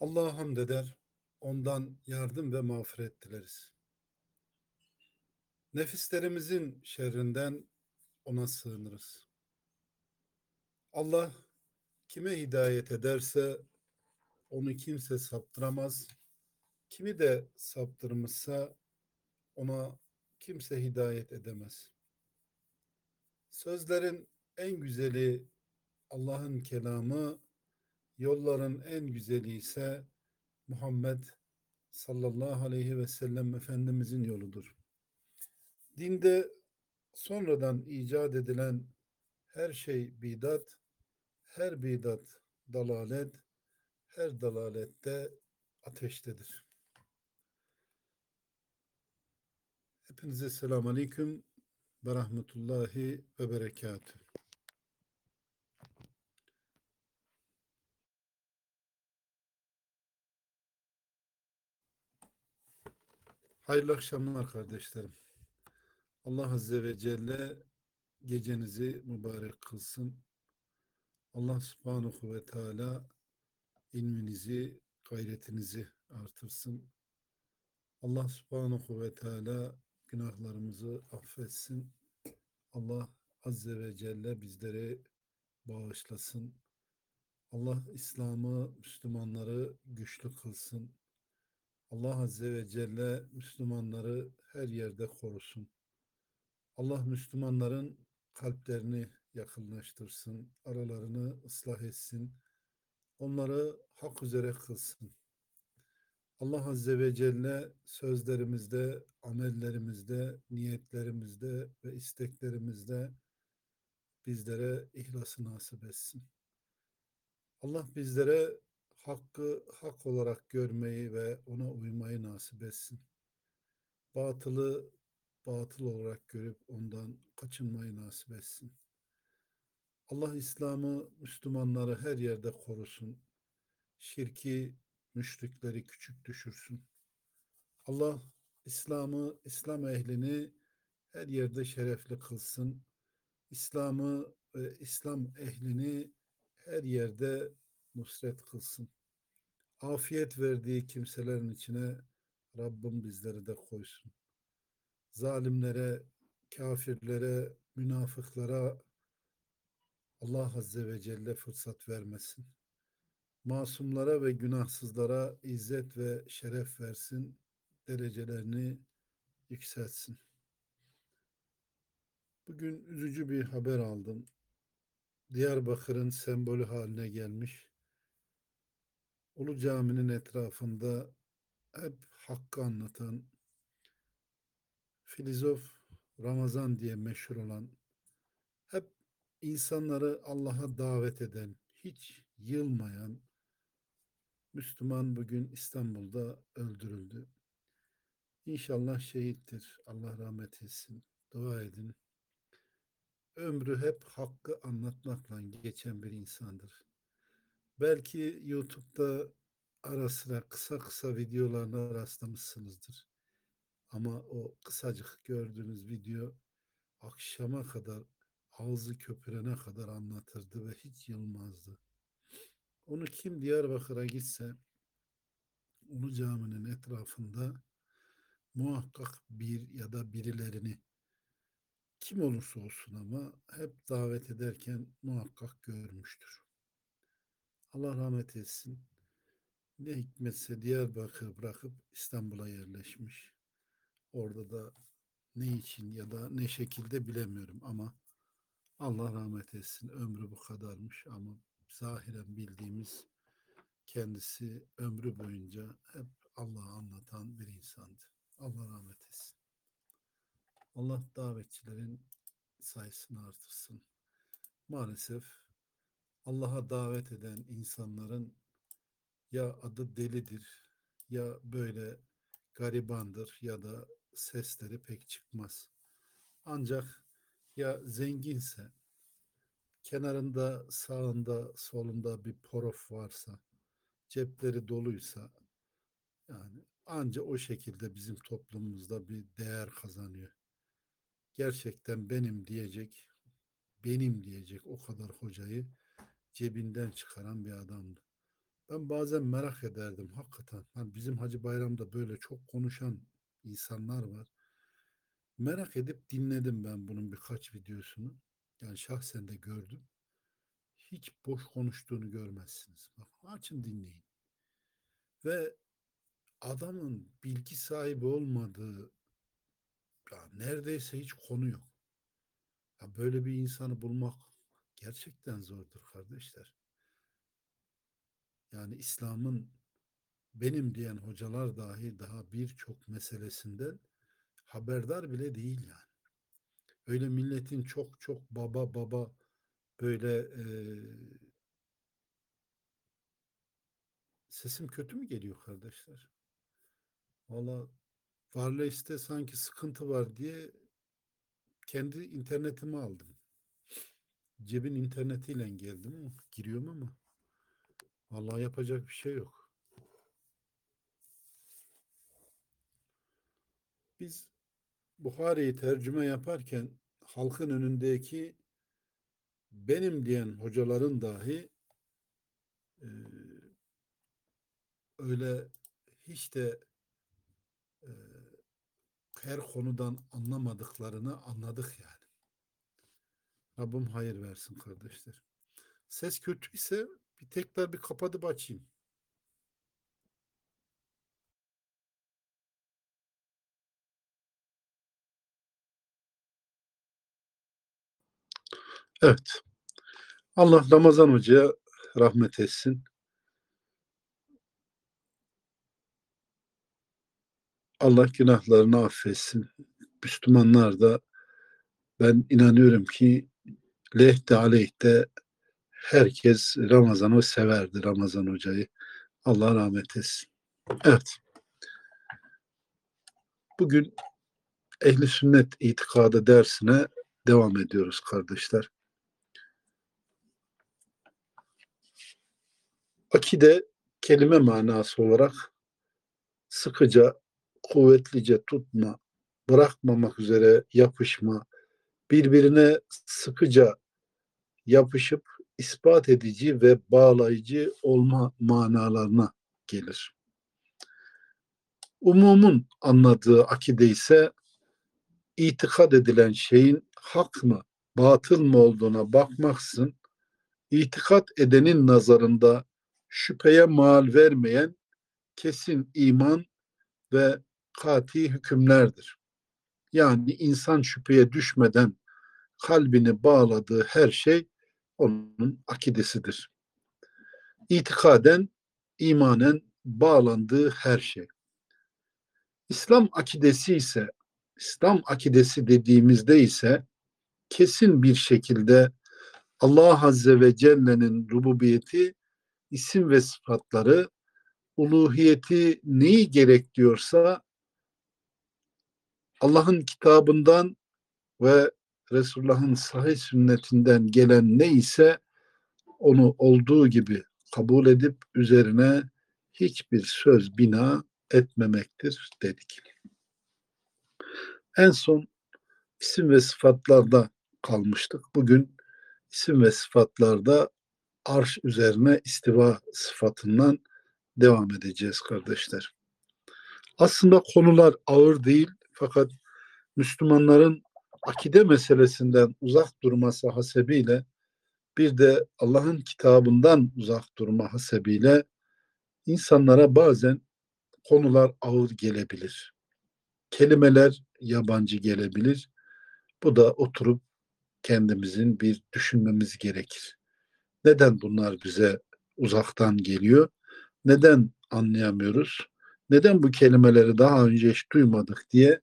Allah'a hamd eder, ondan yardım ve mağfiret dileriz. Nefislerimizin şerrinden ona sığınırız. Allah kime hidayet ederse onu kimse saptıramaz. Kimi de saptırmışsa ona kimse hidayet edemez. Sözlerin en güzeli Allah'ın kelamı, yolların en güzeli ise Muhammed sallallahu aleyhi ve sellem Efendimizin yoludur. Dinde sonradan icat edilen her şey bidat, her bidat dalalet, her dalalette ateştedir. Hepinize selamun aleyküm ve rahmetullahi ve berekatühü. Hayırlı akşamlar kardeşlerim. Allah Azze ve Celle gecenizi mübarek kılsın. Allah Subhanahu ve Teala ilminizi, gayretinizi artırsın. Allah Subhanahu ve Teala günahlarımızı affetsin. Allah Azze ve Celle bizleri bağışlasın. Allah İslam'ı, Müslümanları güçlü kılsın. Allah Azze ve Celle Müslümanları her yerde korusun. Allah Müslümanların kalplerini yakınlaştırsın, aralarını ıslah etsin, onları hak üzere kılsın. Allah Azze ve Celle sözlerimizde, amellerimizde, niyetlerimizde ve isteklerimizde bizlere ihlası nasip etsin. Allah bizlere hakkı hak olarak görmeyi ve ona uymayı nasip etsin. Batılı batıl olarak görüp ondan kaçınmayı nasip etsin. Allah İslam'ı, Müslümanları her yerde korusun. Şirki, müşrikleri küçük düşürsün. Allah İslam'ı, İslam ehlini her yerde şerefli kılsın. İslam'ı ve İslam ehlini her yerde nusret kılsın. Afiyet verdiği kimselerin içine Rabbim bizleri de koysun. Zalimlere, kafirlere, münafıklara Allah Azze ve Celle fırsat vermesin. Masumlara ve günahsızlara izzet ve şeref versin. Derecelerini yükseltsin. Bugün üzücü bir haber aldım. Diyarbakır'ın sembolü haline gelmiş Ulu Cami'nin etrafında hep hakkı anlatan filozof Ramazan diye meşhur olan hep insanları Allah'a davet eden, hiç yılmayan Müslüman bugün İstanbul'da öldürüldü. İnşallah şehittir. Allah rahmet etsin. Dua edin. Ömrü hep hakkı anlatmakla geçen bir insandır. Belki YouTube'da ara sıra kısa kısa videolarına rastlamışsınızdır. Ama o kısacık gördüğünüz video akşama kadar ağzı köpürene kadar anlatırdı ve hiç yılmazdı. Onu kim Diyarbakır'a gitse Ulu Cami'nin etrafında muhakkak bir ya da birilerini kim olursa olsun ama hep davet ederken muhakkak görmüştür. Allah rahmet etsin. Ne hikmetse Diyarbakır bırakıp İstanbul'a yerleşmiş. Orada da ne için ya da ne şekilde bilemiyorum ama Allah rahmet etsin. Ömrü bu kadarmış ama zahiren bildiğimiz kendisi ömrü boyunca hep Allah'ı anlatan bir insandı. Allah rahmet etsin. Allah davetçilerin sayısını artırsın. Maalesef Allah'a davet eden insanların ya adı delidir ya böyle garibandır ya da sesleri pek çıkmaz. Ancak ya zenginse kenarında sağında solunda bir porof varsa cepleri doluysa yani anca o şekilde bizim toplumumuzda bir değer kazanıyor. Gerçekten benim diyecek, benim diyecek o kadar hocayı cebinden çıkaran bir adamdı. Ben bazen merak ederdim hakikaten. Hani bizim Hacı Bayram'da böyle çok konuşan insanlar var. Merak edip dinledim ben bunun birkaç videosunu. Yani şahsen de gördüm. Hiç boş konuştuğunu görmezsiniz. Bak açın dinleyin. Ve adamın bilgi sahibi olmadığı ya neredeyse hiç konu yok. Ya böyle bir insanı bulmak gerçekten zordur kardeşler. Yani İslam'ın benim diyen hocalar dahi daha birçok meselesinden haberdar bile değil yani. Öyle milletin çok çok baba baba böyle e, sesim kötü mü geliyor kardeşler? Valla Varleys'te sanki sıkıntı var diye kendi internetimi aldım. Cebin internetiyle geldim ama giriyorum ama vallahi yapacak bir şey yok. Biz Bukhari'yi tercüme yaparken halkın önündeki benim diyen hocaların dahi e, öyle hiç de e, her konudan anlamadıklarını anladık yani. Rabbim hayır versin kardeşler. Ses kötüyse bir tekrar bir kapatıp açayım. Evet. Allah Ramazan Hoca'ya rahmet etsin. Allah günahlarını affetsin. Müslümanlar da ben inanıyorum ki lehte aleyhte herkes Ramazan'ı severdi Ramazan Hoca'yı. Allah rahmet etsin. Evet. Bugün ehli sünnet itikadı dersine devam ediyoruz kardeşler. Akide kelime manası olarak sıkıca, kuvvetlice tutma, bırakmamak üzere yapışma, birbirine sıkıca yapışıp ispat edici ve bağlayıcı olma manalarına gelir. Umumun anladığı akide ise itikad edilen şeyin hak mı, batıl mı olduğuna bakmaksın, itikat edenin nazarında şüpheye mal vermeyen kesin iman ve kati hükümlerdir. Yani insan şüpheye düşmeden kalbini bağladığı her şey onun akidesidir. İtikaden, imanen bağlandığı her şey. İslam akidesi ise, İslam akidesi dediğimizde ise kesin bir şekilde Allah Azze ve Celle'nin rububiyeti, isim ve sıfatları, uluhiyeti neyi gerekiyorsa Allah'ın kitabından ve Resulullah'ın sahih sünnetinden gelen ne ise onu olduğu gibi kabul edip üzerine hiçbir söz bina etmemektir dedik. En son isim ve sıfatlarda kalmıştık. Bugün isim ve sıfatlarda arş üzerine istiva sıfatından devam edeceğiz kardeşler. Aslında konular ağır değil fakat Müslümanların akide meselesinden uzak durması hasebiyle bir de Allah'ın kitabından uzak durma hasebiyle insanlara bazen konular ağır gelebilir. Kelimeler yabancı gelebilir. Bu da oturup kendimizin bir düşünmemiz gerekir. Neden bunlar bize uzaktan geliyor? Neden anlayamıyoruz? Neden bu kelimeleri daha önce hiç duymadık diye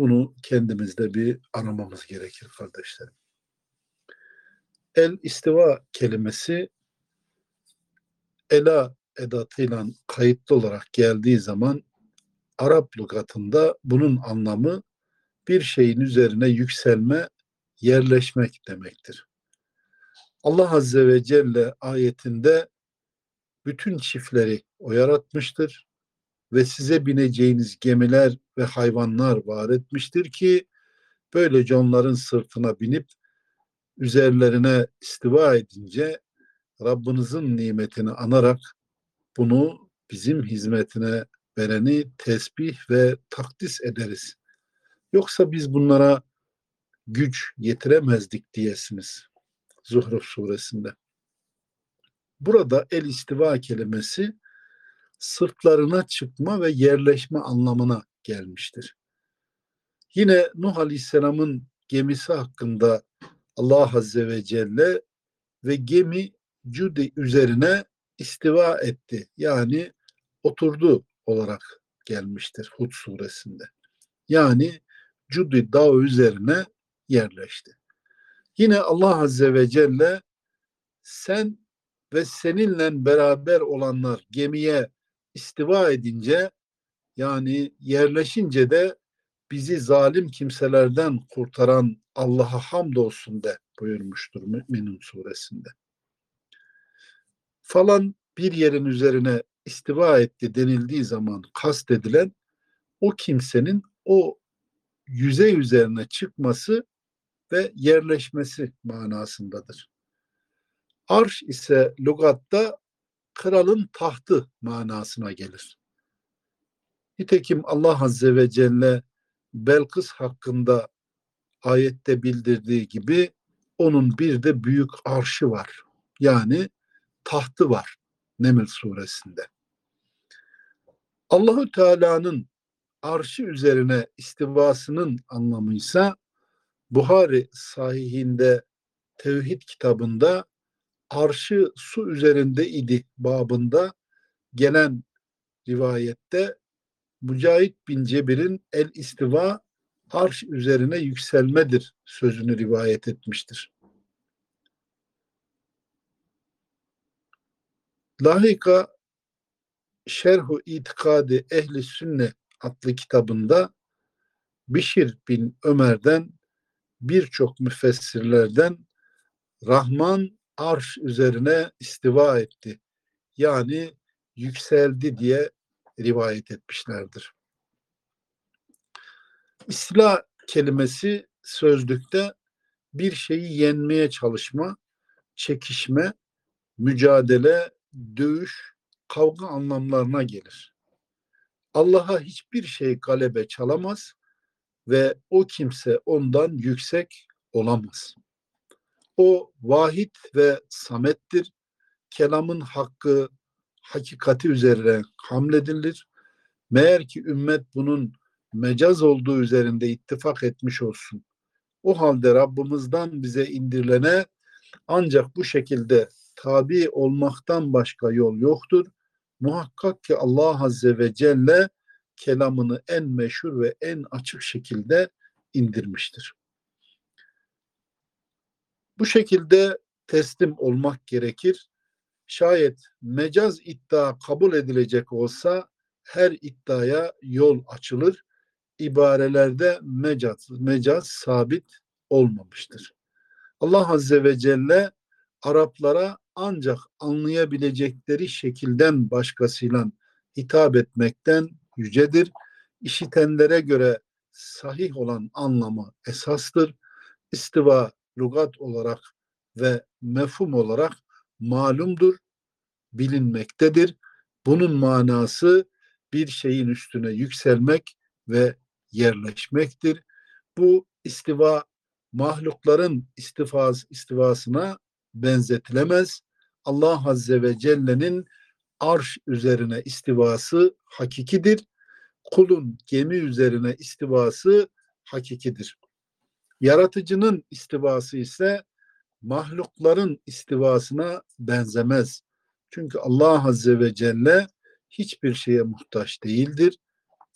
bunu kendimizde bir aramamız gerekir kardeşlerim. El istiva kelimesi ela edatıyla kayıtlı olarak geldiği zaman Arap lügatında bunun anlamı bir şeyin üzerine yükselme, yerleşmek demektir. Allah Azze ve Celle ayetinde bütün çiftleri o yaratmıştır ve size bineceğiniz gemiler ve hayvanlar var etmiştir ki böylece onların sırtına binip üzerlerine istiva edince Rabbinizin nimetini anarak bunu bizim hizmetine vereni tesbih ve takdis ederiz. Yoksa biz bunlara güç yetiremezdik diyesiniz. Zuhruf suresinde. Burada el istiva kelimesi sırtlarına çıkma ve yerleşme anlamına gelmiştir. Yine Nuh Aleyhisselam'ın gemisi hakkında Allah Azze ve Celle ve gemi Cudi üzerine istiva etti. Yani oturdu olarak gelmiştir Hud suresinde. Yani Cudi dağ üzerine yerleşti. Yine Allah Azze ve Celle sen ve seninle beraber olanlar gemiye istiva edince yani yerleşince de bizi zalim kimselerden kurtaran Allah'a hamdolsun de buyurmuştur Mü'minun suresinde. Falan bir yerin üzerine istiva etti denildiği zaman kastedilen o kimsenin o yüzey üzerine çıkması ve yerleşmesi manasındadır. Arş ise lugatta kralın tahtı manasına gelir. Nitekim Allah Azze ve Celle Belkıs hakkında ayette bildirdiği gibi onun bir de büyük arşı var. Yani tahtı var Neml suresinde. Allahü Teala'nın arşı üzerine istivasının anlamıysa Buhari sahihinde tevhid kitabında arşı su üzerinde idi babında gelen rivayette Mücahit bin Cebir'in el istiva arş üzerine yükselmedir sözünü rivayet etmiştir. Lahika Şerhu İtikadi Ehli Sünne adlı kitabında Bişir bin Ömer'den birçok müfessirlerden Rahman arş üzerine istiva etti. Yani yükseldi diye rivayet etmişlerdir. İstila kelimesi sözlükte bir şeyi yenmeye çalışma, çekişme, mücadele, dövüş, kavga anlamlarına gelir. Allah'a hiçbir şey galebe çalamaz ve o kimse ondan yüksek olamaz. O vahid ve samettir. Kelamın hakkı, hakikati üzerine hamledilir. Meğer ki ümmet bunun mecaz olduğu üzerinde ittifak etmiş olsun. O halde Rabbimizden bize indirilene ancak bu şekilde tabi olmaktan başka yol yoktur. Muhakkak ki Allah Azze ve Celle kelamını en meşhur ve en açık şekilde indirmiştir. Bu şekilde teslim olmak gerekir. Şayet mecaz iddia kabul edilecek olsa her iddiaya yol açılır. İbarelerde mecaz, mecaz sabit olmamıştır. Allah Azze ve Celle Araplara ancak anlayabilecekleri şekilden başkasıyla hitap etmekten yücedir. İşitenlere göre sahih olan anlamı esastır. İstiva lugat olarak ve mefhum olarak malumdur, bilinmektedir. Bunun manası bir şeyin üstüne yükselmek ve yerleşmektir. Bu istiva mahlukların istifaz, istivasına benzetilemez. Allah Azze ve Celle'nin arş üzerine istivası hakikidir. Kulun gemi üzerine istivası hakikidir. Yaratıcının istivası ise mahlukların istivasına benzemez. Çünkü Allah Azze ve Celle hiçbir şeye muhtaç değildir.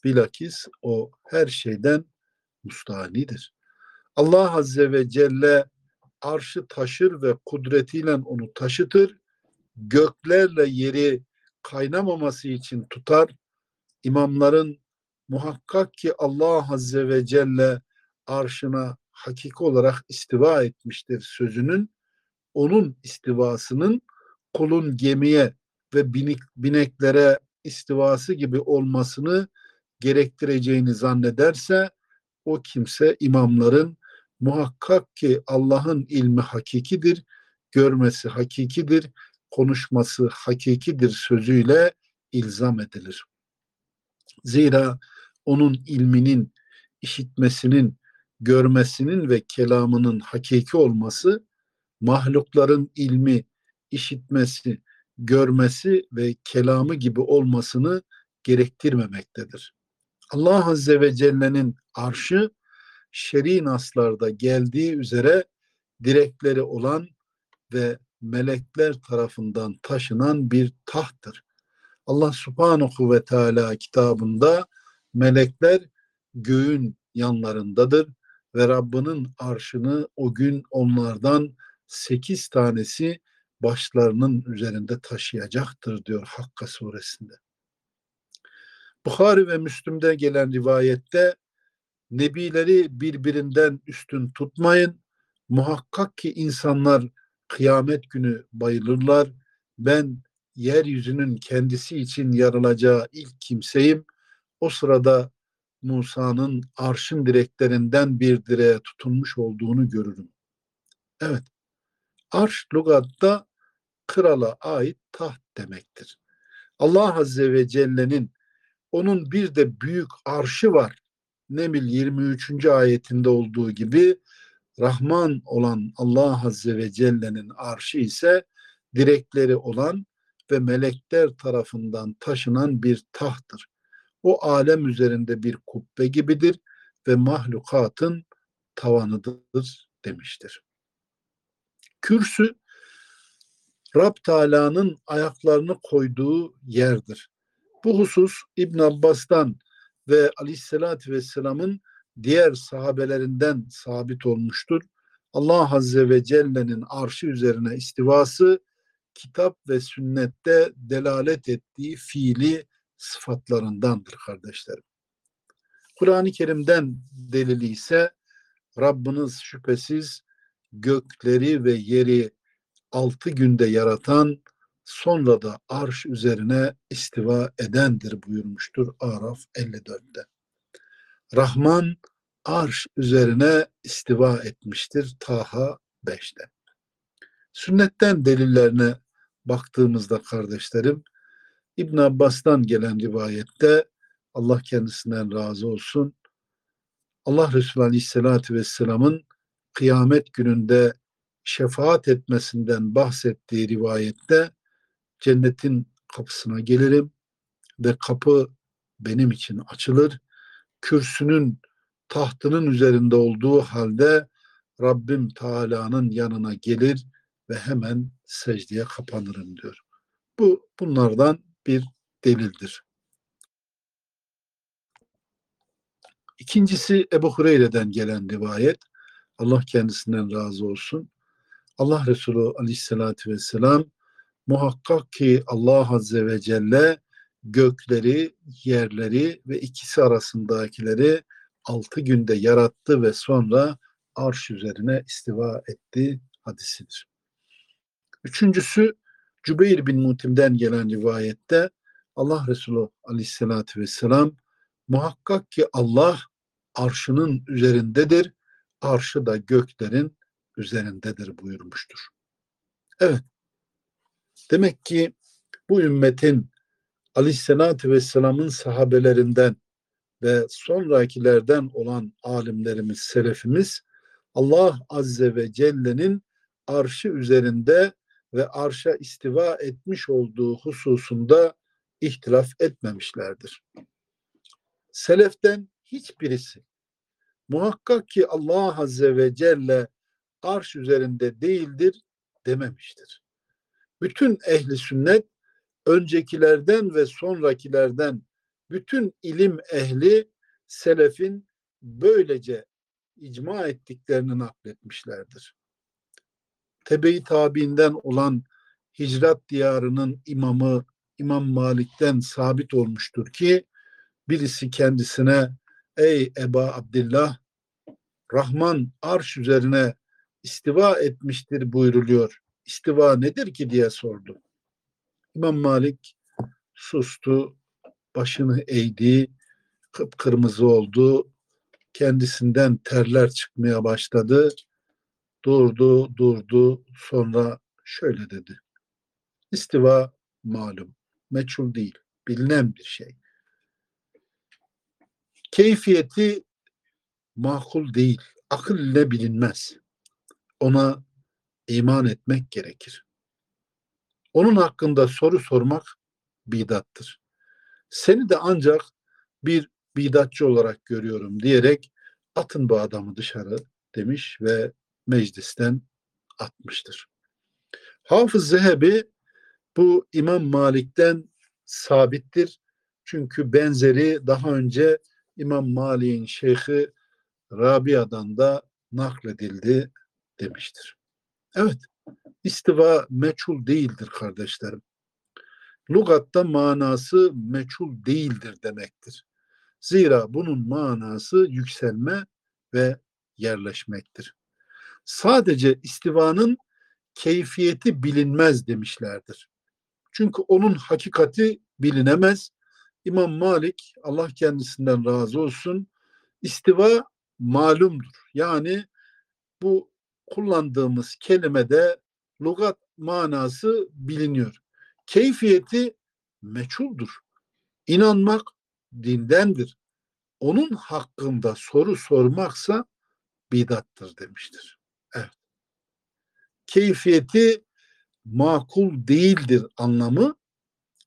Bilakis o her şeyden mustanidir. Allah Azze ve Celle arşı taşır ve kudretiyle onu taşıtır. Göklerle yeri kaynamaması için tutar. İmamların muhakkak ki Allah Azze ve Celle arşına hakiki olarak istiva etmiştir sözünün onun istivasının kulun gemiye ve binik, bineklere istivası gibi olmasını gerektireceğini zannederse o kimse imamların muhakkak ki Allah'ın ilmi hakikidir, görmesi hakikidir, konuşması hakikidir sözüyle ilzam edilir. Zira onun ilminin, işitmesinin, görmesinin ve kelamının hakiki olması, mahlukların ilmi, işitmesi, görmesi ve kelamı gibi olmasını gerektirmemektedir. Allah Azze ve Celle'nin arşı şer'i naslarda geldiği üzere direkleri olan ve melekler tarafından taşınan bir tahttır. Allah subhanahu ve teala kitabında melekler göğün yanlarındadır ve Rabbinin arşını o gün onlardan sekiz tanesi başlarının üzerinde taşıyacaktır diyor Hakka suresinde. Bukhari ve Müslüm'de gelen rivayette Nebileri birbirinden üstün tutmayın. Muhakkak ki insanlar kıyamet günü bayılırlar. Ben yeryüzünün kendisi için yarılacağı ilk kimseyim. O sırada Musa'nın arşın direklerinden bir direğe tutunmuş olduğunu görürüm. Evet, arş lugatta krala ait taht demektir. Allah Azze ve Celle'nin onun bir de büyük arşı var. Nemil 23. ayetinde olduğu gibi Rahman olan Allah Azze ve Celle'nin arşı ise direkleri olan ve melekler tarafından taşınan bir tahttır. O alem üzerinde bir kubbe gibidir ve mahlukatın tavanıdır demiştir. Kürsü Rab Teala'nın ayaklarını koyduğu yerdir. Bu husus İbn Abbas'tan ve Aleyhisselatü Vesselam'ın diğer sahabelerinden sabit olmuştur. Allah Azze ve Celle'nin arşı üzerine istivası kitap ve sünnette delalet ettiği fiili sıfatlarındandır kardeşlerim. Kur'an-ı Kerim'den delili ise Rabbiniz şüphesiz gökleri ve yeri altı günde yaratan sonra da arş üzerine istiva edendir buyurmuştur Araf 54'te. Rahman arş üzerine istiva etmiştir Taha 5'te. Sünnetten delillerine baktığımızda kardeşlerim İbn Abbas'tan gelen rivayette Allah kendisinden razı olsun. Allah Resulü Aleyhisselatü Vesselam'ın kıyamet gününde şefaat etmesinden bahsettiği rivayette cennetin kapısına gelirim ve kapı benim için açılır. Kürsünün tahtının üzerinde olduğu halde Rabbim Teala'nın yanına gelir ve hemen secdeye kapanırım diyor. Bu bunlardan bir delildir. İkincisi Ebu Hureyre'den gelen rivayet. Allah kendisinden razı olsun. Allah Resulü aleyhissalatü vesselam muhakkak ki Allah Azze ve Celle gökleri, yerleri ve ikisi arasındakileri altı günde yarattı ve sonra arş üzerine istiva etti hadisidir. Üçüncüsü Cübeyr bin Mutim'den gelen rivayette Allah Resulü aleyhissalatü vesselam muhakkak ki Allah arşının üzerindedir, arşı da göklerin üzerindedir buyurmuştur. Evet, demek ki bu ümmetin aleyhissalatü vesselamın sahabelerinden ve sonrakilerden olan alimlerimiz, selefimiz Allah Azze ve Celle'nin arşı üzerinde ve arşa istiva etmiş olduğu hususunda ihtilaf etmemişlerdir. Seleften hiçbirisi muhakkak ki Allah Azze ve Celle arş üzerinde değildir dememiştir. Bütün ehli sünnet öncekilerden ve sonrakilerden bütün ilim ehli selefin böylece icma ettiklerini nakletmişlerdir. Tebe-i tabiinden olan hicrat diyarının imamı İmam Malik'ten sabit olmuştur ki birisi kendisine ey Eba Abdillah Rahman arş üzerine istiva etmiştir buyruluyor. İstiva nedir ki diye sordu. İmam Malik sustu, başını eğdi, kıpkırmızı oldu, kendisinden terler çıkmaya başladı. Durdu, durdu, sonra şöyle dedi. İstiva malum, meçhul değil, bilinen bir şey. Keyfiyeti makul değil, akıl ile bilinmez. Ona iman etmek gerekir. Onun hakkında soru sormak bidattır. Seni de ancak bir bidatçı olarak görüyorum diyerek atın bu adamı dışarı demiş ve meclisten atmıştır. Hafız Zehebi bu İmam Malik'ten sabittir. Çünkü benzeri daha önce İmam Malik'in şeyhi Rabia'dan da nakledildi demiştir. Evet, istiva meçhul değildir kardeşlerim. Lugatta manası meçhul değildir demektir. Zira bunun manası yükselme ve yerleşmektir. Sadece istivanın keyfiyeti bilinmez demişlerdir. Çünkü onun hakikati bilinemez. İmam Malik Allah kendisinden razı olsun istiva malumdur. Yani bu kullandığımız kelimede lugat manası biliniyor. Keyfiyeti meçhuldur. İnanmak dindendir. Onun hakkında soru sormaksa bidattır demiştir. Keyfiyeti makul değildir anlamı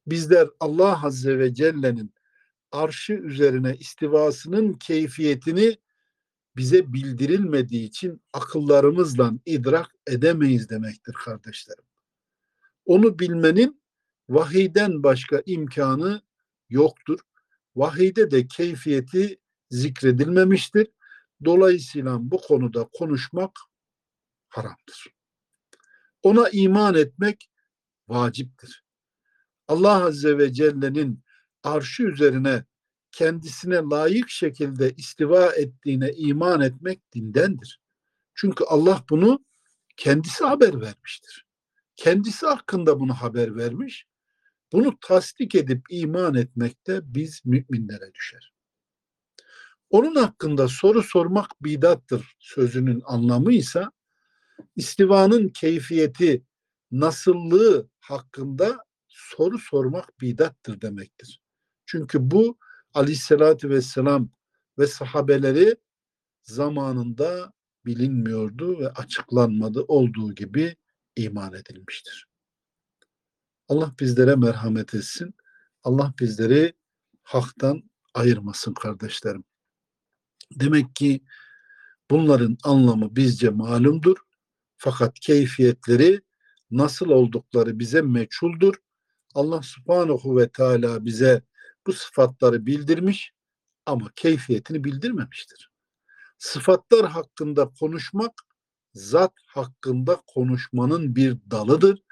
bizler Allah Azze ve Celle'nin arşı üzerine istivasının keyfiyetini bize bildirilmediği için akıllarımızla idrak edemeyiz demektir kardeşlerim. Onu bilmenin vahiyden başka imkanı yoktur. Vahiyde de keyfiyeti zikredilmemiştir. Dolayısıyla bu konuda konuşmak haramdır. Ona iman etmek vaciptir. Allah Azze ve Celle'nin arşı üzerine kendisine layık şekilde istiva ettiğine iman etmek dindendir. Çünkü Allah bunu kendisi haber vermiştir. Kendisi hakkında bunu haber vermiş. Bunu tasdik edip iman etmekte biz müminlere düşer. Onun hakkında soru sormak bidattır sözünün anlamı ise istivanın keyfiyeti, nasıllığı hakkında soru sormak bidattır demektir. Çünkü bu aleyhissalatü vesselam ve sahabeleri zamanında bilinmiyordu ve açıklanmadı olduğu gibi iman edilmiştir. Allah bizlere merhamet etsin. Allah bizleri haktan ayırmasın kardeşlerim. Demek ki bunların anlamı bizce malumdur. Fakat keyfiyetleri nasıl oldukları bize meçhuldur. Allah subhanahu ve teala bize bu sıfatları bildirmiş ama keyfiyetini bildirmemiştir. Sıfatlar hakkında konuşmak zat hakkında konuşmanın bir dalıdır.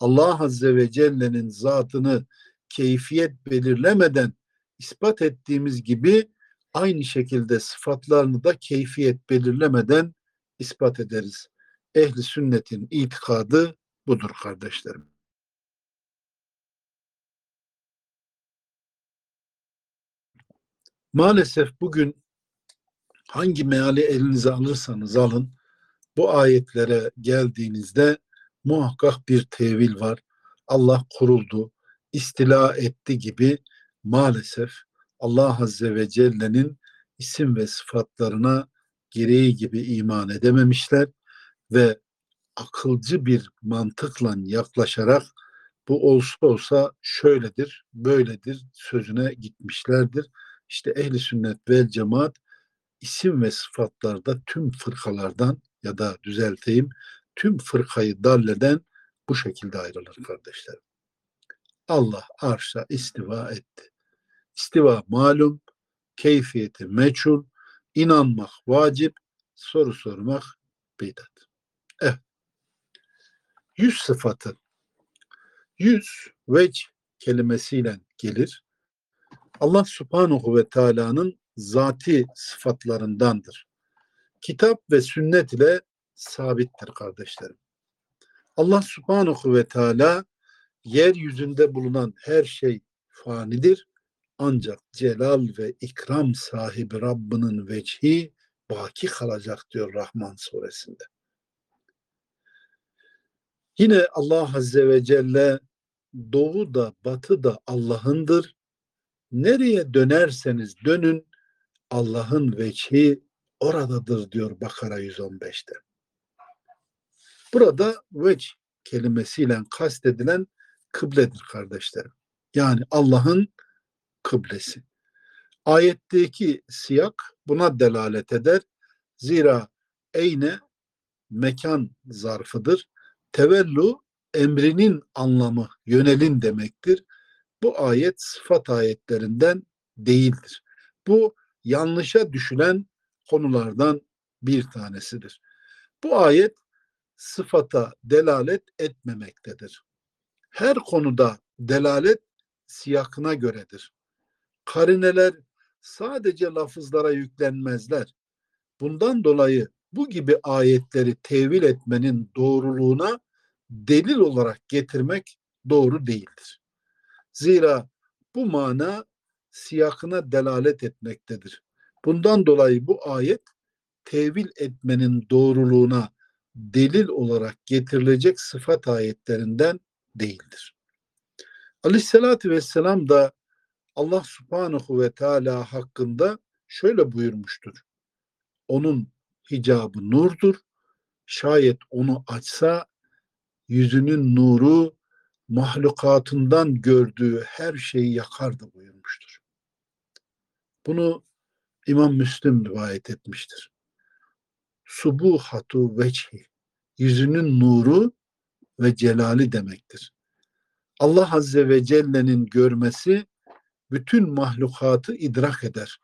Allah Azze ve Celle'nin zatını keyfiyet belirlemeden ispat ettiğimiz gibi aynı şekilde sıfatlarını da keyfiyet belirlemeden ispat ederiz. Ehli sünnetin itikadı budur kardeşlerim. Maalesef bugün hangi meali elinize alırsanız alın bu ayetlere geldiğinizde muhakkak bir tevil var. Allah kuruldu, istila etti gibi maalesef Allah Azze ve Celle'nin isim ve sıfatlarına gereği gibi iman edememişler ve akılcı bir mantıkla yaklaşarak bu olsa olsa şöyledir, böyledir sözüne gitmişlerdir. İşte ehli sünnet ve cemaat isim ve sıfatlarda tüm fırkalardan ya da düzelteyim tüm fırkayı dalleden bu şekilde ayrılır kardeşlerim. Allah arşa istiva etti. İstiva malum, keyfiyeti meçhul, inanmak vacip, soru sormak bidat. Yüz sıfatı. Yüz veç kelimesiyle gelir. Allah subhanahu ve teala'nın zati sıfatlarındandır. Kitap ve sünnet ile sabittir kardeşlerim. Allah subhanahu ve teala yeryüzünde bulunan her şey fanidir. Ancak celal ve ikram sahibi Rabbinin veçhi baki kalacak diyor Rahman suresinde. Yine Allah Azze ve Celle doğu da batı da Allah'ındır. Nereye dönerseniz dönün Allah'ın veçhi oradadır diyor Bakara 115'te. Burada veç kelimesiyle kastedilen kıbledir kardeşlerim. Yani Allah'ın kıblesi. Ayetteki siyak buna delalet eder. Zira eyne mekan zarfıdır. Tevellu emrinin anlamı yönelin demektir. Bu ayet sıfat ayetlerinden değildir. Bu yanlışa düşülen konulardan bir tanesidir. Bu ayet sıfata delalet etmemektedir. Her konuda delalet siyakına göredir. Karineler sadece lafızlara yüklenmezler. Bundan dolayı bu gibi ayetleri tevil etmenin doğruluğuna delil olarak getirmek doğru değildir. Zira bu mana siyakına delalet etmektedir. Bundan dolayı bu ayet tevil etmenin doğruluğuna delil olarak getirilecek sıfat ayetlerinden değildir. Aleyhissalatü vesselam da Allah subhanahu ve teala hakkında şöyle buyurmuştur. Onun hicabı nurdur. Şayet onu açsa yüzünün nuru mahlukatından gördüğü her şeyi yakardı buyurmuştur. Bunu İmam Müslim rivayet etmiştir. Subuhatu veçhi yüzünün nuru ve celali demektir. Allah Azze ve Celle'nin görmesi bütün mahlukatı idrak eder.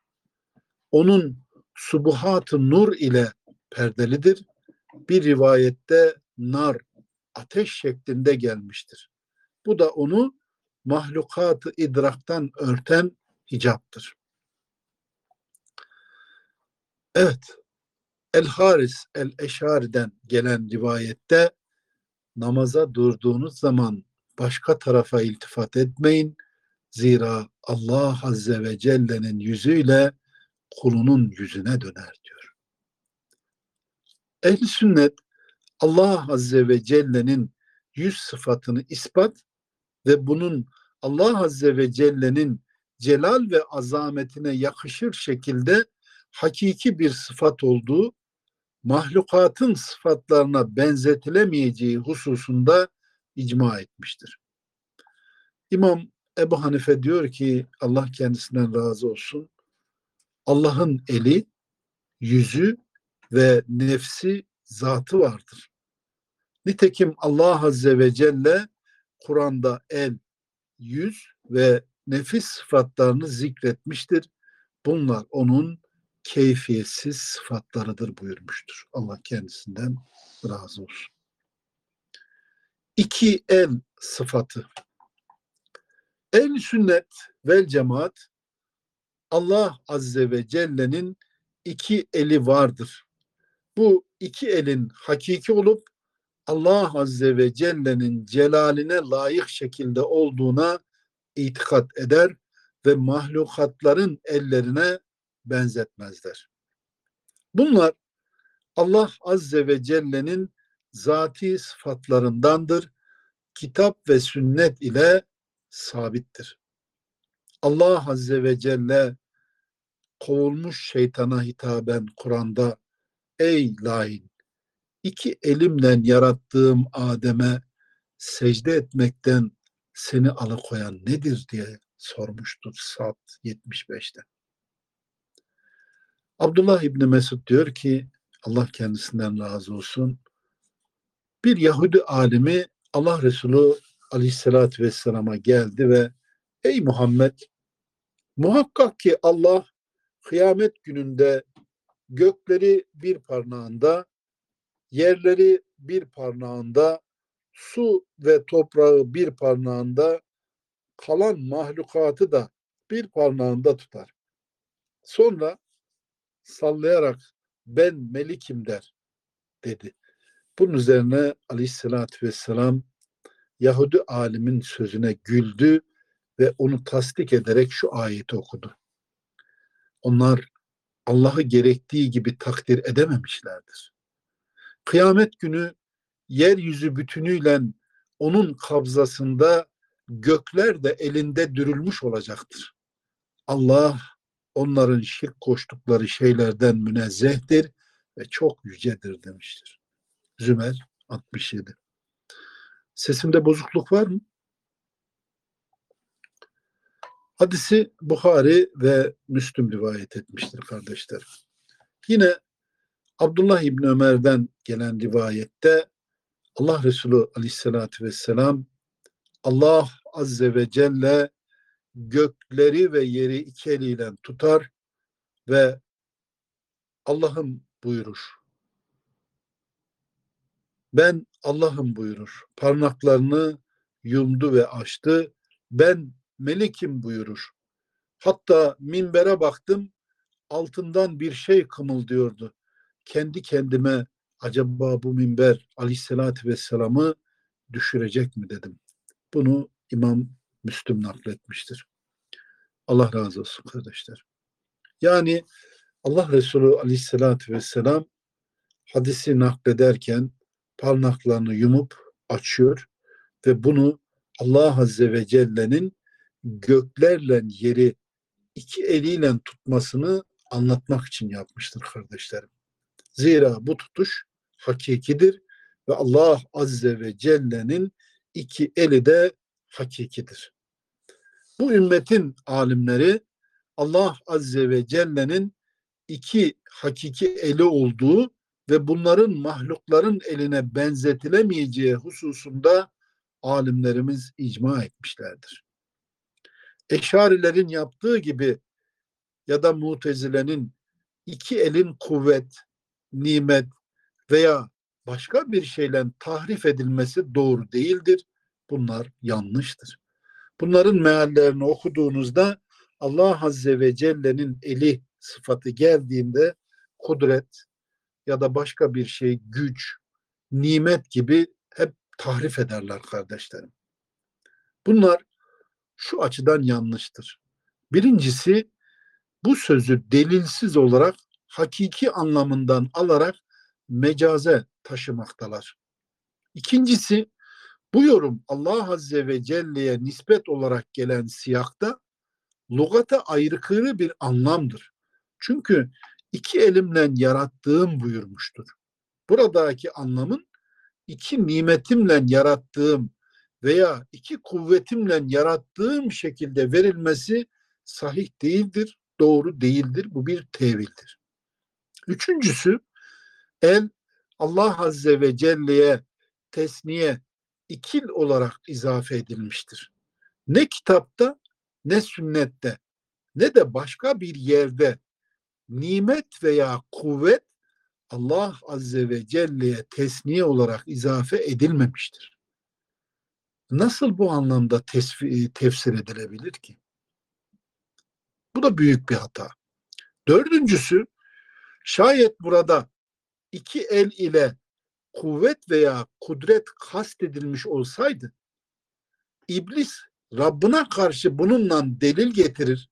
Onun subuhat-ı nur ile perdelidir. Bir rivayette nar, ateş şeklinde gelmiştir. Bu da onu mahlukatı idraktan örten hicaptır. Evet, El Haris El Eşari'den gelen rivayette namaza durduğunuz zaman başka tarafa iltifat etmeyin. Zira Allah Azze ve Celle'nin yüzüyle kulunun yüzüne döner diyor. Ehl-i sünnet Allah Azze ve Celle'nin yüz sıfatını ispat ve bunun Allah Azze ve Celle'nin celal ve azametine yakışır şekilde hakiki bir sıfat olduğu, mahlukatın sıfatlarına benzetilemeyeceği hususunda icma etmiştir. İmam Ebu Hanife diyor ki Allah kendisinden razı olsun. Allah'ın eli, yüzü ve nefsi zatı vardır. Nitekim Allah Azze ve Celle Kur'an'da el, yüz ve nefis sıfatlarını zikretmiştir. Bunlar onun keyfiyetsiz sıfatlarıdır buyurmuştur. Allah kendisinden razı olsun. İki el sıfatı. El sünnet vel cemaat Allah Azze ve Celle'nin iki eli vardır. Bu iki elin hakiki olup Allah Azze ve Celle'nin celaline layık şekilde olduğuna itikat eder ve mahlukatların ellerine benzetmezler. Bunlar Allah Azze ve Celle'nin zati sıfatlarındandır. Kitap ve sünnet ile sabittir. Allah Azze ve Celle kovulmuş şeytana hitaben Kur'an'da ey lain iki elimle yarattığım Adem'e secde etmekten seni alıkoyan nedir diye sormuştur Sad 75'te. Abdullah İbni Mesud diyor ki Allah kendisinden razı olsun. Bir Yahudi alimi Allah Resulü Aleyhisselatü Vesselam'a geldi ve ey Muhammed muhakkak ki Allah kıyamet gününde gökleri bir parmağında, yerleri bir parmağında, su ve toprağı bir parmağında, kalan mahlukatı da bir parmağında tutar. Sonra sallayarak ben melikim der dedi. Bunun üzerine aleyhissalatü vesselam Yahudi alimin sözüne güldü ve onu tasdik ederek şu ayeti okudu. Onlar Allah'ı gerektiği gibi takdir edememişlerdir. Kıyamet günü yeryüzü bütünüyle onun kabzasında gökler de elinde dürülmüş olacaktır. Allah onların şirk koştukları şeylerden münezzehtir ve çok yücedir demiştir. Zümer 67. Sesimde bozukluk var mı? Hadisi Bukhari ve Müslüm rivayet etmiştir kardeşler. Yine Abdullah İbni Ömer'den gelen rivayette Allah Resulü aleyhissalatü vesselam Allah azze ve celle gökleri ve yeri iki eliyle tutar ve Allah'ım buyurur. Ben Allah'ım buyurur. Parmaklarını yumdu ve açtı. Ben melikim buyurur. Hatta minbere baktım altından bir şey kımıldıyordu. Kendi kendime acaba bu minber aleyhissalatü vesselam'ı düşürecek mi dedim. Bunu İmam Müslüm nakletmiştir. Allah razı olsun kardeşler. Yani Allah Resulü aleyhissalatü vesselam hadisi naklederken parmaklarını yumup açıyor ve bunu Allah Azze ve Celle'nin göklerle yeri iki eliyle tutmasını anlatmak için yapmıştır kardeşlerim. Zira bu tutuş hakikidir ve Allah Azze ve Celle'nin iki eli de hakikidir. Bu ümmetin alimleri Allah Azze ve Celle'nin iki hakiki eli olduğu ve bunların mahlukların eline benzetilemeyeceği hususunda alimlerimiz icma etmişlerdir. Eşarilerin yaptığı gibi ya da mutezilenin iki elin kuvvet, nimet veya başka bir şeyle tahrif edilmesi doğru değildir. Bunlar yanlıştır. Bunların meallerini okuduğunuzda Allah Azze ve Celle'nin eli sıfatı geldiğinde kudret ya da başka bir şey güç, nimet gibi hep tahrif ederler kardeşlerim. Bunlar şu açıdan yanlıştır. Birincisi bu sözü delilsiz olarak hakiki anlamından alarak mecaze taşımaktalar. İkincisi bu yorum Allah Azze ve Celle'ye nispet olarak gelen siyakta lugata ayrıkırı bir anlamdır. Çünkü iki elimle yarattığım buyurmuştur. Buradaki anlamın iki nimetimle yarattığım veya iki kuvvetimle yarattığım şekilde verilmesi sahih değildir, doğru değildir. Bu bir tevildir. Üçüncüsü el Allah Azze ve Celle'ye tesniye ikil olarak izafe edilmiştir. Ne kitapta ne sünnette ne de başka bir yerde nimet veya kuvvet Allah Azze ve Celle'ye tesniye olarak izafe edilmemiştir. Nasıl bu anlamda tesfi, tefsir edilebilir ki? Bu da büyük bir hata. Dördüncüsü, şayet burada iki el ile kuvvet veya kudret kastedilmiş olsaydı, iblis Rabbına karşı bununla delil getirir.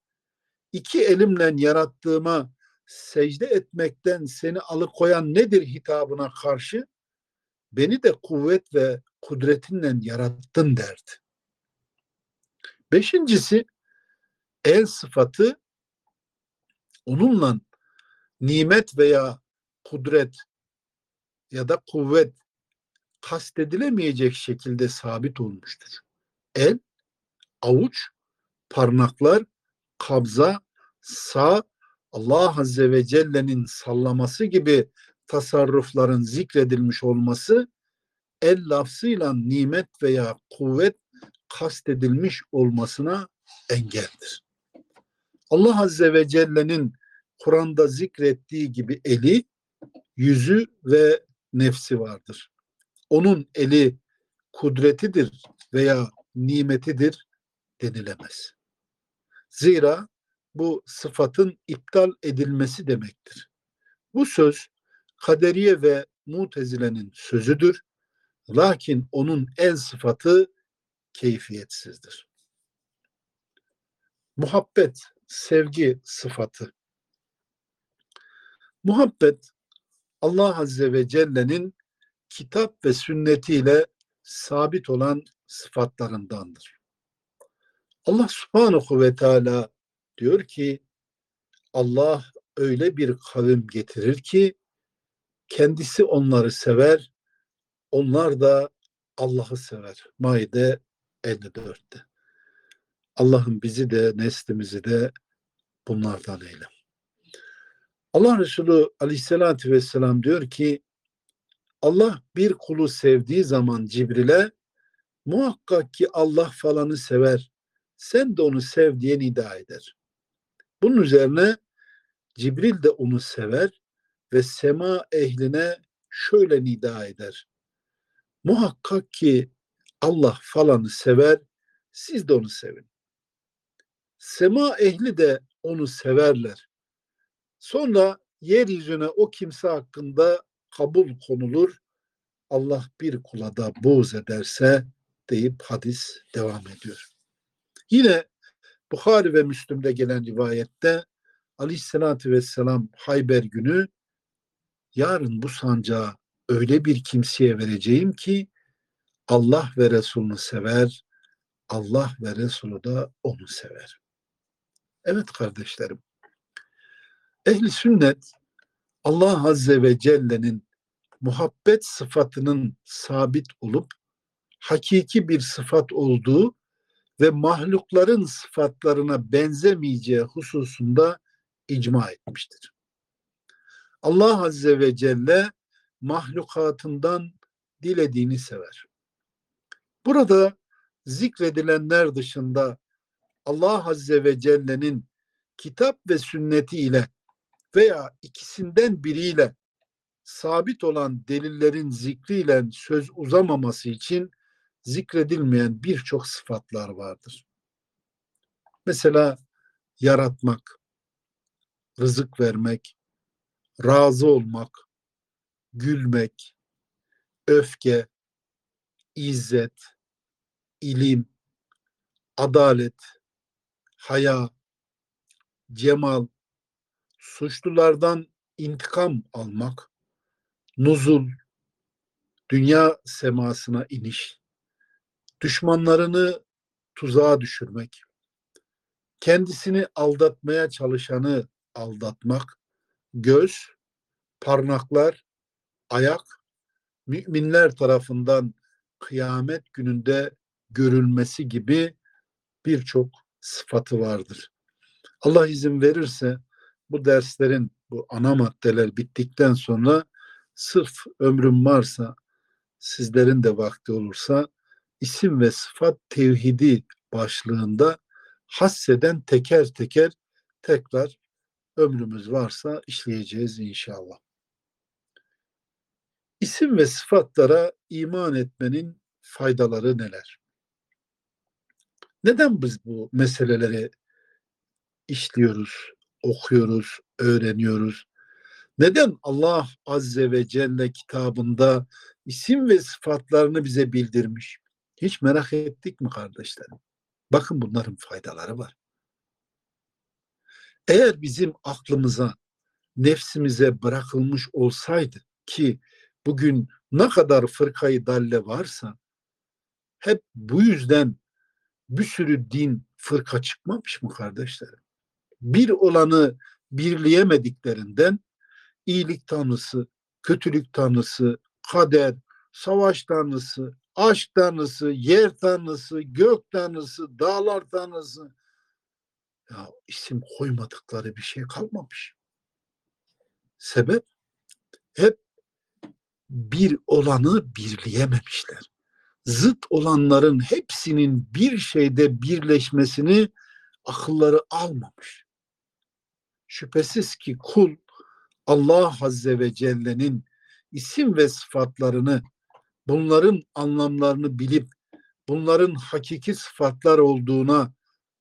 İki elimle yarattığıma secde etmekten seni alıkoyan nedir hitabına karşı beni de kuvvet ve kudretinle yarattın derdi. Beşincisi el sıfatı onunla nimet veya kudret ya da kuvvet kastedilemeyecek şekilde sabit olmuştur. El, avuç, parmaklar, kabza, sağ Allah Azze ve Celle'nin sallaması gibi tasarrufların zikredilmiş olması el lafzıyla nimet veya kuvvet kastedilmiş olmasına engeldir. Allah Azze ve Celle'nin Kur'an'da zikrettiği gibi eli, yüzü ve nefsi vardır. Onun eli kudretidir veya nimetidir denilemez. Zira bu sıfatın iptal edilmesi demektir. Bu söz kaderiye ve mutezilenin sözüdür. Lakin onun el sıfatı keyfiyetsizdir. Muhabbet, sevgi sıfatı. Muhabbet Allah Azze ve Celle'nin kitap ve sünnetiyle sabit olan sıfatlarındandır. Allah subhanahu ve teala diyor ki Allah öyle bir kavim getirir ki kendisi onları sever, onlar da Allah'ı sever. Maide 54'te. Allah'ım bizi de neslimizi de bunlardan eyle. Allah Resulü aleyhissalatü vesselam diyor ki Allah bir kulu sevdiği zaman Cibril'e muhakkak ki Allah falanı sever. Sen de onu sev diye nida eder. Bunun üzerine Cibril de onu sever ve sema ehline şöyle nida eder. Muhakkak ki Allah falanı sever, siz de onu sevin. Sema ehli de onu severler. Sonra yeryüzüne o kimse hakkında kabul konulur. Allah bir kula da buğz ederse deyip hadis devam ediyor. Yine Bukhari ve Müslüm'de gelen rivayette Aleyhisselatü Vesselam Hayber günü yarın bu sancağı öyle bir kimseye vereceğim ki Allah ve Resulünü sever, Allah ve Resulü da onu sever. Evet kardeşlerim, ehli sünnet Allah Azze ve Celle'nin muhabbet sıfatının sabit olup hakiki bir sıfat olduğu ve mahlukların sıfatlarına benzemeyeceği hususunda icma etmiştir. Allah Azze ve Celle mahlukatından dilediğini sever. Burada zikredilenler dışında Allah Azze ve Celle'nin kitap ve sünneti ile veya ikisinden biriyle sabit olan delillerin zikriyle söz uzamaması için zikredilmeyen birçok sıfatlar vardır. Mesela yaratmak, rızık vermek, razı olmak, gülmek, öfke, izzet, ilim, adalet, haya, cemal, suçlulardan intikam almak, nuzul, dünya semasına iniş, düşmanlarını tuzağa düşürmek, kendisini aldatmaya çalışanı aldatmak, göz, parmaklar, ayak, müminler tarafından kıyamet gününde görülmesi gibi birçok sıfatı vardır. Allah izin verirse bu derslerin bu ana maddeler bittikten sonra sırf ömrüm varsa sizlerin de vakti olursa isim ve sıfat tevhidi başlığında hasseden teker teker tekrar ömrümüz varsa işleyeceğiz inşallah. İsim ve sıfatlara iman etmenin faydaları neler? Neden biz bu meseleleri işliyoruz, okuyoruz, öğreniyoruz? Neden Allah Azze ve Celle kitabında isim ve sıfatlarını bize bildirmiş? Hiç merak ettik mi kardeşlerim? Bakın bunların faydaları var. Eğer bizim aklımıza, nefsimize bırakılmış olsaydı ki bugün ne kadar fırkayı dalle varsa hep bu yüzden bir sürü din fırka çıkmamış mı kardeşlerim? Bir olanı birleyemediklerinden iyilik tanrısı, kötülük tanrısı, kader, savaş tanrısı, aşk tanrısı, yer tanrısı, gök tanrısı, dağlar tanrısı. Ya isim koymadıkları bir şey kalmamış. Sebep hep bir olanı birleyememişler. Zıt olanların hepsinin bir şeyde birleşmesini akılları almamış. Şüphesiz ki kul Allah Azze ve Celle'nin isim ve sıfatlarını bunların anlamlarını bilip bunların hakiki sıfatlar olduğuna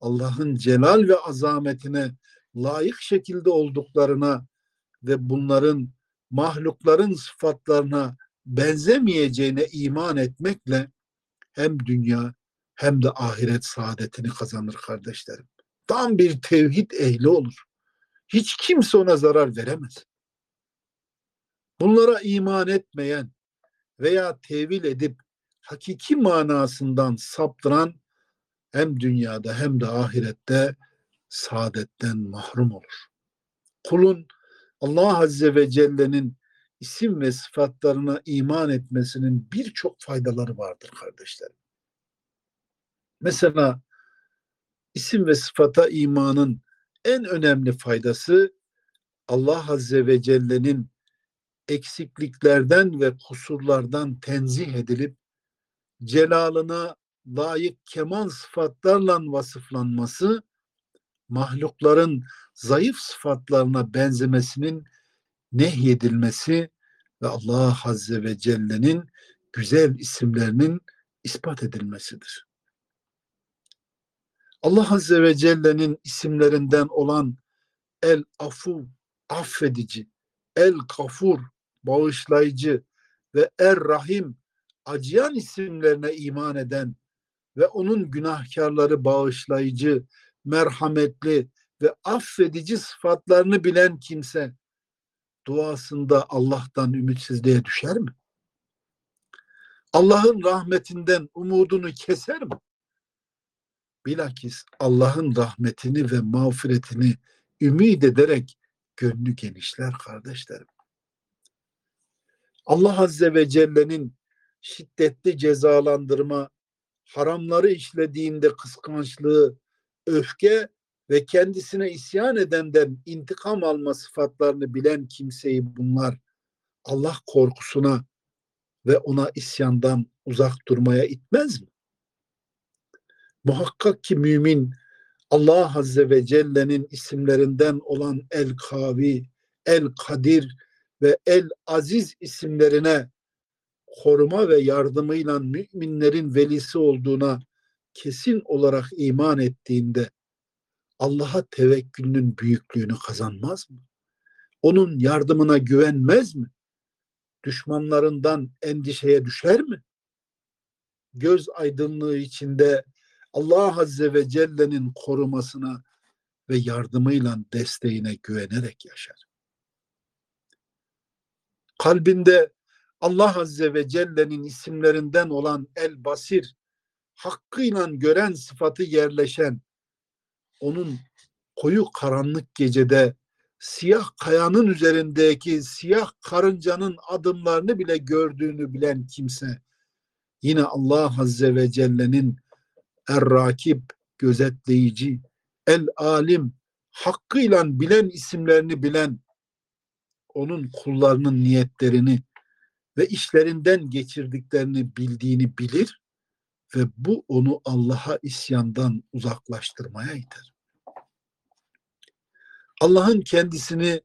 Allah'ın celal ve azametine layık şekilde olduklarına ve bunların mahlukların sıfatlarına benzemeyeceğine iman etmekle hem dünya hem de ahiret saadetini kazanır kardeşlerim. Tam bir tevhid ehli olur. Hiç kimse ona zarar veremez. Bunlara iman etmeyen veya tevil edip hakiki manasından saptıran hem dünyada hem de ahirette saadetten mahrum olur. Kulun Allah Azze ve Celle'nin isim ve sıfatlarına iman etmesinin birçok faydaları vardır kardeşlerim. Mesela isim ve sıfata imanın en önemli faydası Allah Azze ve Celle'nin eksikliklerden ve kusurlardan tenzih edilip celalına layık kemal sıfatlarla vasıflanması mahlukların zayıf sıfatlarına benzemesinin nehyedilmesi ve Allah Azze ve Celle'nin güzel isimlerinin ispat edilmesidir. Allah Azze ve Celle'nin isimlerinden olan El Afu, affedici, El Kafur, bağışlayıcı ve Er Rahim, acıyan isimlerine iman eden ve onun günahkarları bağışlayıcı, merhametli ve affedici sıfatlarını bilen kimse duasında Allah'tan ümitsizliğe düşer mi? Allah'ın rahmetinden umudunu keser mi? Bilakis Allah'ın rahmetini ve mağfiretini ümit ederek gönlü genişler kardeşlerim. Allah Azze ve Celle'nin şiddetli cezalandırma, haramları işlediğinde kıskançlığı, öfke ve kendisine isyan edenden intikam alma sıfatlarını bilen kimseyi bunlar Allah korkusuna ve ona isyandan uzak durmaya itmez mi? Muhakkak ki mümin Allah Azze ve Celle'nin isimlerinden olan El Kavi, El Kadir ve El Aziz isimlerine koruma ve yardımıyla müminlerin velisi olduğuna kesin olarak iman ettiğinde Allah'a tevekkülünün büyüklüğünü kazanmaz mı? Onun yardımına güvenmez mi? Düşmanlarından endişeye düşer mi? Göz aydınlığı içinde Allah Azze ve Celle'nin korumasına ve yardımıyla desteğine güvenerek yaşar. Kalbinde Allah Azze ve Celle'nin isimlerinden olan El Basir, hakkıyla gören sıfatı yerleşen, onun koyu karanlık gecede siyah kayanın üzerindeki siyah karıncanın adımlarını bile gördüğünü bilen kimse, yine Allah Azze ve Celle'nin Er-Rakib, gözetleyici, El-Alim, hakkıyla bilen isimlerini bilen, onun kullarının niyetlerini ve işlerinden geçirdiklerini bildiğini bilir ve bu onu Allah'a isyandan uzaklaştırmaya iter. Allah'ın kendisini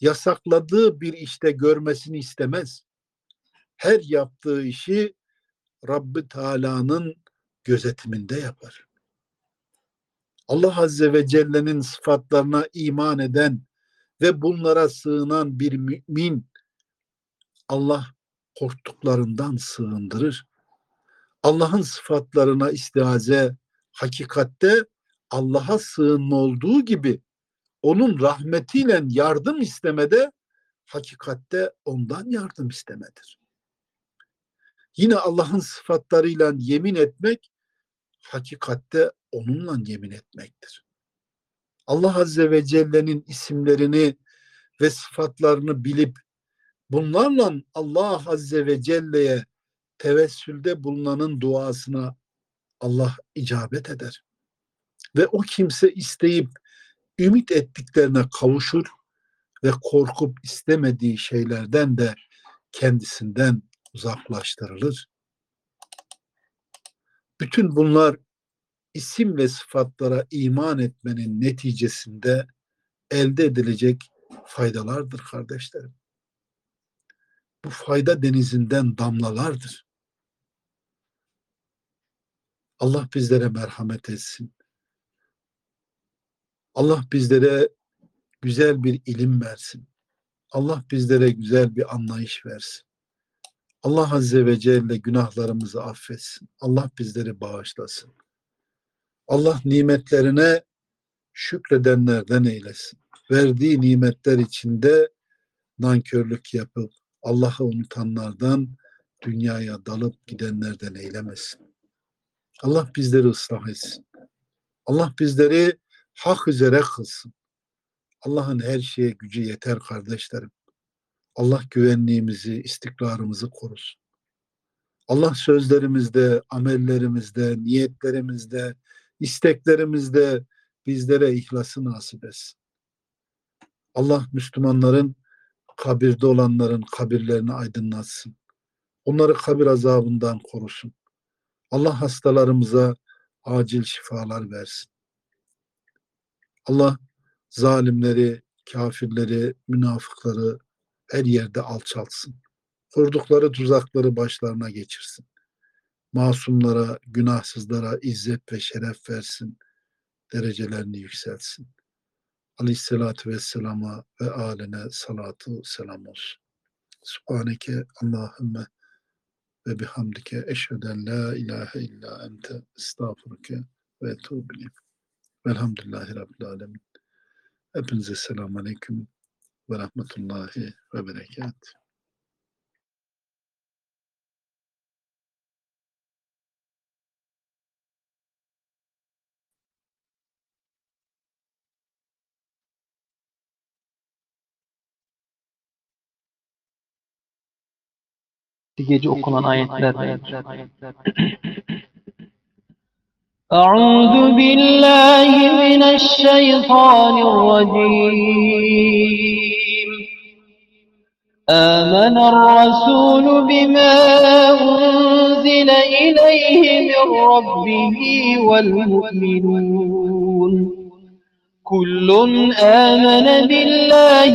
yasakladığı bir işte görmesini istemez. Her yaptığı işi Rabbi Teala'nın gözetiminde yapar. Allah Azze ve Celle'nin sıfatlarına iman eden ve bunlara sığınan bir mümin Allah korktuklarından sığındırır. Allah'ın sıfatlarına istiaze hakikatte Allah'a sığınma olduğu gibi onun rahmetiyle yardım istemede hakikatte ondan yardım istemedir. Yine Allah'ın sıfatlarıyla yemin etmek hakikatte onunla yemin etmektir. Allah Azze ve Celle'nin isimlerini ve sıfatlarını bilip bunlarla Allah Azze ve Celle'ye tevessülde bulunanın duasına Allah icabet eder. Ve o kimse isteyip ümit ettiklerine kavuşur ve korkup istemediği şeylerden de kendisinden uzaklaştırılır. Bütün bunlar isim ve sıfatlara iman etmenin neticesinde elde edilecek faydalardır kardeşlerim. Bu fayda denizinden damlalardır. Allah bizlere merhamet etsin. Allah bizlere güzel bir ilim versin. Allah bizlere güzel bir anlayış versin. Allah Azze ve Celle günahlarımızı affetsin. Allah bizleri bağışlasın. Allah nimetlerine şükredenlerden eylesin. Verdiği nimetler içinde nankörlük yapıp Allah'ı unutanlardan dünyaya dalıp gidenlerden eylemesin. Allah bizleri ıslah etsin. Allah bizleri hak üzere kılsın. Allah'ın her şeye gücü yeter kardeşlerim. Allah güvenliğimizi, istikrarımızı korusun. Allah sözlerimizde, amellerimizde, niyetlerimizde, isteklerimizde bizlere ihlası nasip etsin. Allah Müslümanların kabirde olanların kabirlerini aydınlatsın. Onları kabir azabından korusun. Allah hastalarımıza acil şifalar versin. Allah zalimleri, kafirleri, münafıkları her yerde alçaltsın. Kurdukları tuzakları başlarına geçirsin. Masumlara, günahsızlara izzet ve şeref versin. Derecelerini yükseltsin. Aleyhisselatü Vesselam'a ve aline salatu selam olsun. Subhaneke Allahümme ve bihamdike eşheden la ilahe illa ente estağfurke ve etubu Velhamdülillahi Rabbil Alemin. Hepinize selamun aleyküm ve rahmetullahi ve berekat. Gece okunan ayetler. أعوذ بالله من الشيطان الرجيم. آمن الرسول بما أنزل إليه من ربه والمؤمنون. كل آمن بالله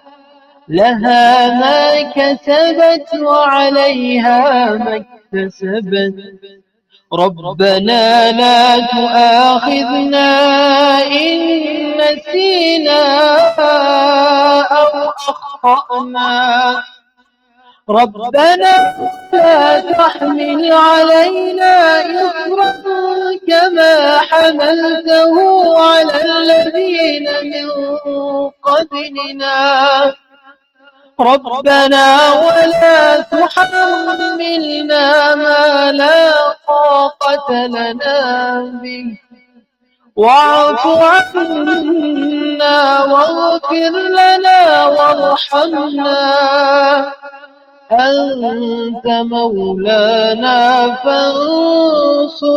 لها ما كسبت وعليها ما اكتسبت. ربنا لا تؤاخذنا إن نسينا أو أخطأنا. ربنا لا تحمل علينا إصرا كما حملته على الذين من قبلنا. ربنا ولا تحملنا ما لا طاقة لنا به. واعف عنا واغفر لنا وارحمنا. أنت مولانا فانصر